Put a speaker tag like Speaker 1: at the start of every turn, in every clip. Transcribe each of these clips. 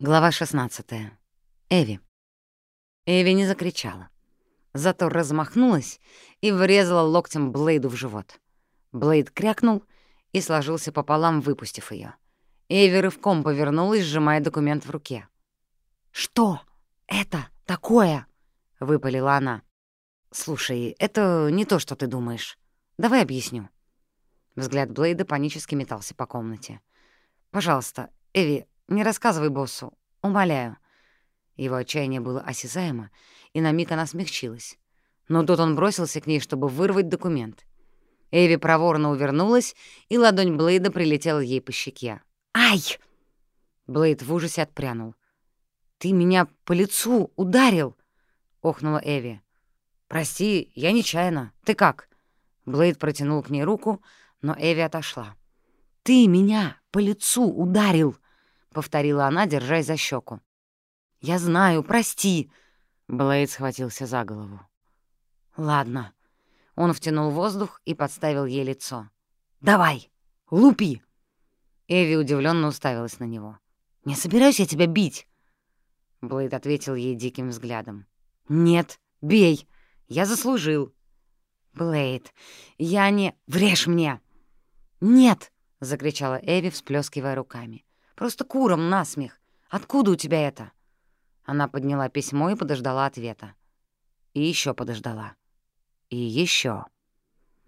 Speaker 1: Глава 16. Эви. Эви не закричала. Зато размахнулась и врезала локтем Блейду в живот. Блейд крякнул и сложился пополам, выпустив ее. Эви рывком повернулась, сжимая документ в руке. «Что это такое?» — выпалила она. «Слушай, это не то, что ты думаешь. Давай объясню». Взгляд Блейда панически метался по комнате. «Пожалуйста, Эви, не рассказывай боссу, умоляю». Его отчаяние было осязаемо, и на миг она смягчилась. Но тут он бросился к ней, чтобы вырвать документ. Эви проворно увернулась, и ладонь Блейда прилетела ей по щеке. «Ай!» Блейд в ужасе отпрянул. «Ты меня по лицу ударил!» — охнула Эви. «Прости, я нечаянно. Ты как?» Блейд протянул к ней руку, но Эви отошла. «Ты меня по лицу ударил!» Повторила она, держась за щеку. «Я знаю, прости!» Блейд схватился за голову. «Ладно». Он втянул воздух и подставил ей лицо. «Давай, лупи!» Эви удивленно уставилась на него. «Не собираюсь я тебя бить!» Блейд ответил ей диким взглядом. «Нет, бей! Я заслужил!» «Блейд, я не... Врежь мне!» «Нет!» — закричала Эви, всплескивая руками. Просто куром насмех. Откуда у тебя это?» Она подняла письмо и подождала ответа. И еще подождала. И еще.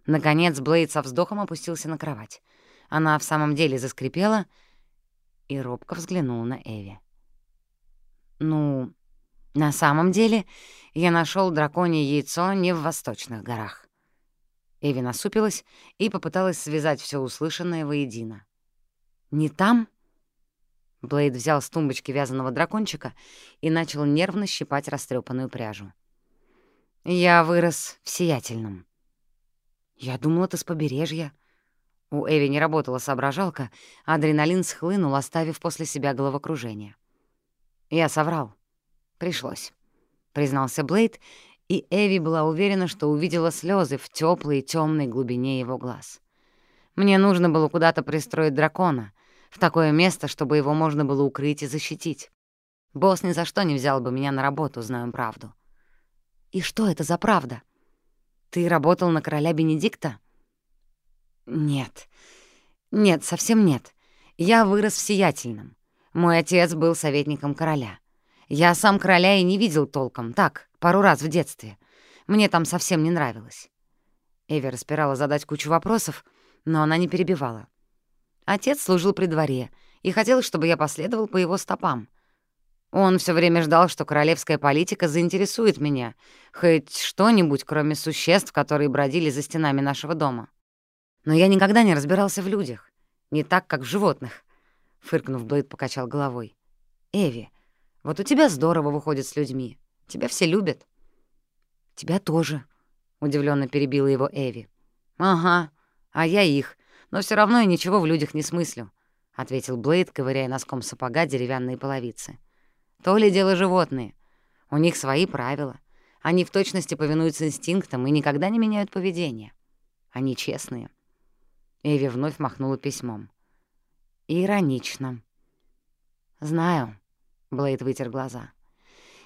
Speaker 1: Наконец Блейд со вздохом опустился на кровать. Она в самом деле заскрипела и робко взглянула на Эви. «Ну, на самом деле я нашел драконье яйцо не в Восточных горах». Эви насупилась и попыталась связать все услышанное воедино. «Не там?» Блейд взял с тумбочки вязаного дракончика и начал нервно щипать растрепанную пряжу. «Я вырос в Сиятельном». «Я думала, ты с побережья». У Эви не работала соображалка, а адреналин схлынул, оставив после себя головокружение. «Я соврал. Пришлось», — признался Блейд, и Эви была уверена, что увидела слезы в теплой темной глубине его глаз. «Мне нужно было куда-то пристроить дракона, в такое место, чтобы его можно было укрыть и защитить. Босс ни за что не взял бы меня на работу, знаю правду. И что это за правда? Ты работал на короля Бенедикта? Нет. Нет, совсем нет. Я вырос в Сиятельном. Мой отец был советником короля. Я сам короля и не видел толком, так, пару раз в детстве. Мне там совсем не нравилось. Эви распирала задать кучу вопросов, но она не перебивала. Отец служил при дворе и хотел, чтобы я последовал по его стопам. Он все время ждал, что королевская политика заинтересует меня, хоть что-нибудь, кроме существ, которые бродили за стенами нашего дома. Но я никогда не разбирался в людях, не так, как в животных. Фыркнув, Блейд покачал головой. «Эви, вот у тебя здорово выходит с людьми. Тебя все любят». «Тебя тоже», — удивленно перебила его Эви. «Ага, а я их но все равно я ничего в людях не смыслю», — ответил Блейд, ковыряя носком сапога деревянные половицы. «То ли дело животные. У них свои правила. Они в точности повинуются инстинктам и никогда не меняют поведение. Они честные». Эви вновь махнула письмом. «Иронично». «Знаю», — Блейд вытер глаза.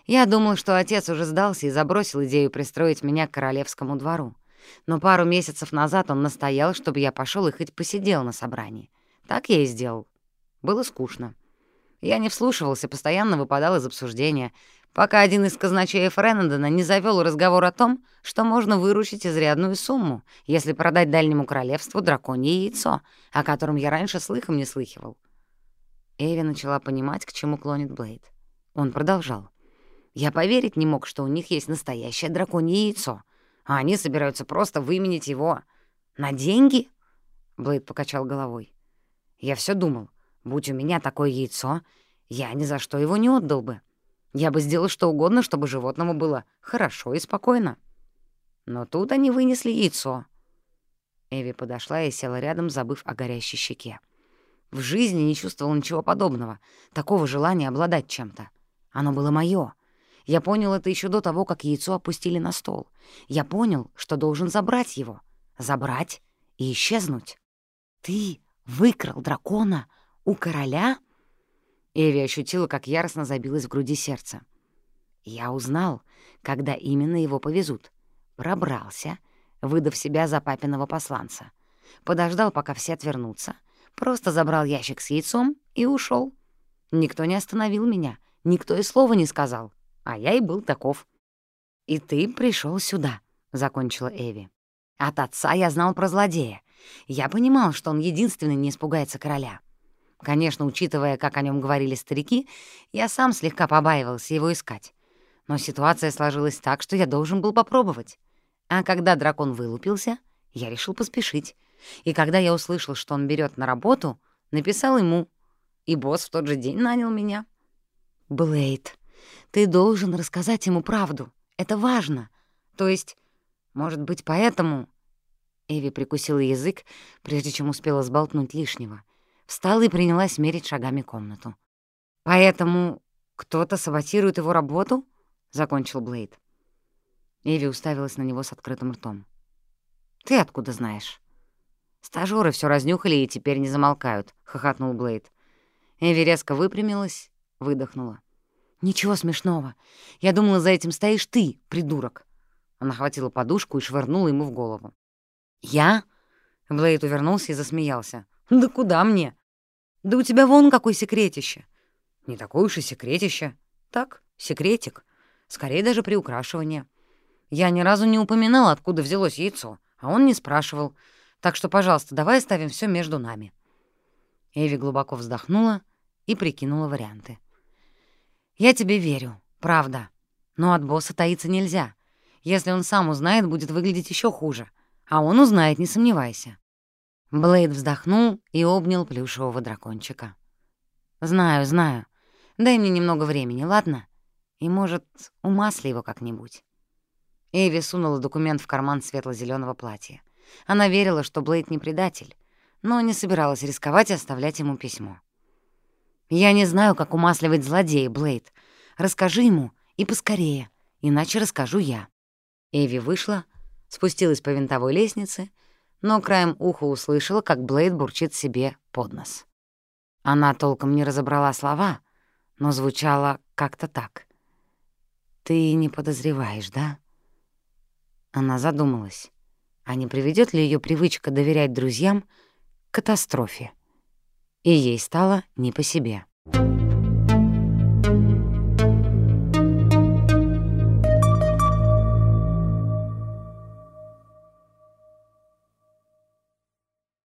Speaker 1: «Я думал, что отец уже сдался и забросил идею пристроить меня к королевскому двору. Но пару месяцев назад он настоял, чтобы я пошел и хоть посидел на собрании. Так я и сделал. Было скучно. Я не вслушивался, постоянно выпадал из обсуждения, пока один из казначеев Реннендона не завел разговор о том, что можно выручить изрядную сумму, если продать Дальнему Королевству драконье яйцо, о котором я раньше слыхом не слыхивал. Эви начала понимать, к чему клонит Блейд. Он продолжал. «Я поверить не мог, что у них есть настоящее драконье яйцо а они собираются просто выменить его на деньги?» Блейд покачал головой. «Я все думал, будь у меня такое яйцо, я ни за что его не отдал бы. Я бы сделал что угодно, чтобы животному было хорошо и спокойно. Но тут они вынесли яйцо». Эви подошла и села рядом, забыв о горящей щеке. В жизни не чувствовал ничего подобного, такого желания обладать чем-то. Оно было моё, я понял это еще до того, как яйцо опустили на стол. Я понял, что должен забрать его. Забрать и исчезнуть. «Ты выкрал дракона у короля?» Эви ощутила, как яростно забилось в груди сердце. Я узнал, когда именно его повезут. Пробрался, выдав себя за папиного посланца. Подождал, пока все отвернутся. Просто забрал ящик с яйцом и ушел. Никто не остановил меня, никто и слова не сказал. А я и был таков. «И ты пришел сюда», — закончила Эви. «От отца я знал про злодея. Я понимал, что он единственный не испугается короля. Конечно, учитывая, как о нем говорили старики, я сам слегка побаивался его искать. Но ситуация сложилась так, что я должен был попробовать. А когда дракон вылупился, я решил поспешить. И когда я услышал, что он берет на работу, написал ему. И босс в тот же день нанял меня. «Блейд, ты должен рассказать ему правду. Это важно. То есть, может быть, поэтому...» Эви прикусила язык, прежде чем успела сболтнуть лишнего. Встала и принялась мерить шагами комнату. «Поэтому кто-то саботирует его работу?» — закончил Блейд. Эви уставилась на него с открытым ртом. «Ты откуда знаешь?» «Стажёры всё разнюхали и теперь не замолкают», — хохотнул Блейд. Эви резко выпрямилась, выдохнула. «Ничего смешного. Я думала, за этим стоишь ты, придурок». Она хватила подушку и швырнула ему в голову. «Я?» — Блейд увернулся и засмеялся. «Да куда мне? Да у тебя вон какой секретище!» «Не такое уж и секретище. Так, секретик. Скорее даже приукрашивание. Я ни разу не упоминал, откуда взялось яйцо, а он не спрашивал. Так что, пожалуйста, давай оставим все между нами». Эви глубоко вздохнула и прикинула варианты. «Я тебе верю, правда. Но от босса таиться нельзя. Если он сам узнает, будет выглядеть еще хуже. А он узнает, не сомневайся». Блейд вздохнул и обнял плюшевого дракончика. «Знаю, знаю. Дай мне немного времени, ладно? И, может, умасли его как-нибудь». Эви сунула документ в карман светло зеленого платья. Она верила, что Блейд не предатель, но не собиралась рисковать и оставлять ему письмо. «Я не знаю, как умасливать злодея, Блейд. Расскажи ему и поскорее, иначе расскажу я». Эви вышла, спустилась по винтовой лестнице, но краем уха услышала, как Блейд бурчит себе под нос. Она толком не разобрала слова, но звучало как-то так. «Ты не подозреваешь, да?» Она задумалась, а не приведет ли ее привычка доверять друзьям к катастрофе. И ей стало не по себе. Thank you.